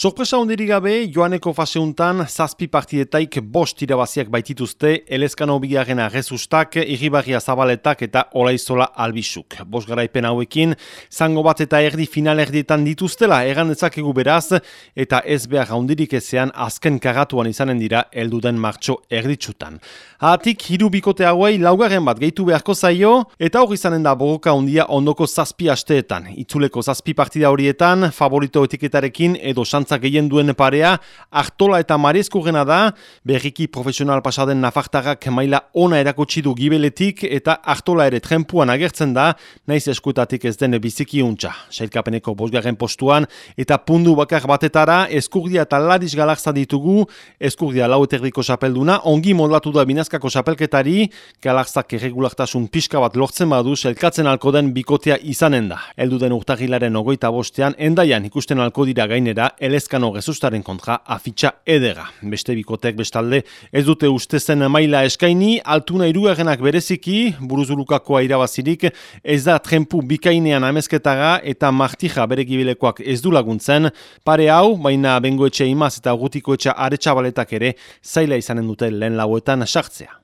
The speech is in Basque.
Sorpresa ondiri gabe, joaneko faseuntan, zazpi partidetaik bost irabaziak baitituzte, elezkano bigarrena rezustak, irribarria zabaletak eta olaizola albisuk. Bost garaipen hauekin, zango bat eta erdi final erdietan dituztela, egan dezakegu beraz, eta ez behar ondirik ezean azken karatuan izanen dira, elduden martxo erditsutan. Hatik, hiru bikote hauei laugarren bat gehitu beharko zaio, eta hori izanen da borroka ondia ondoko zazpi asteetan. Itzuleko zazpi partida horietan, favorito etiketarekin edo xantz esperantza gehien duen parea, Artola eta Marezko gena da, berriki profesional pasaden nafartarrak maila ona erakutsi du gibeletik eta Artola ere trempuan agertzen da, naiz eskutatik ez den biziki untxa. Sailkapeneko bosgarren postuan eta pundu bakar batetara eskurdia eta ladis galakza ditugu, eskurdia lau eterdiko sapelduna, ongi modlatu da binazkako sapelketari, galakzak erregulartasun pixka bat lortzen badu, selkatzen alko den bikotea izanen da. Eldu den urtagilaren ogoita bostean, endaian ikusten alko dira gainera, elezkano gezustaren kontra afitxa edera. Beste bikotek bestalde ez dute ustezen maila eskaini, altuna irugarrenak bereziki, buruzulukakoa irabazirik, ez da trempu bikainean amezketaga eta martija bere gibilekoak ez du laguntzen, pare hau, baina bengoetxe imaz eta gutikoetxe aretsa ere, zaila izanen dute lehen lauetan sartzea.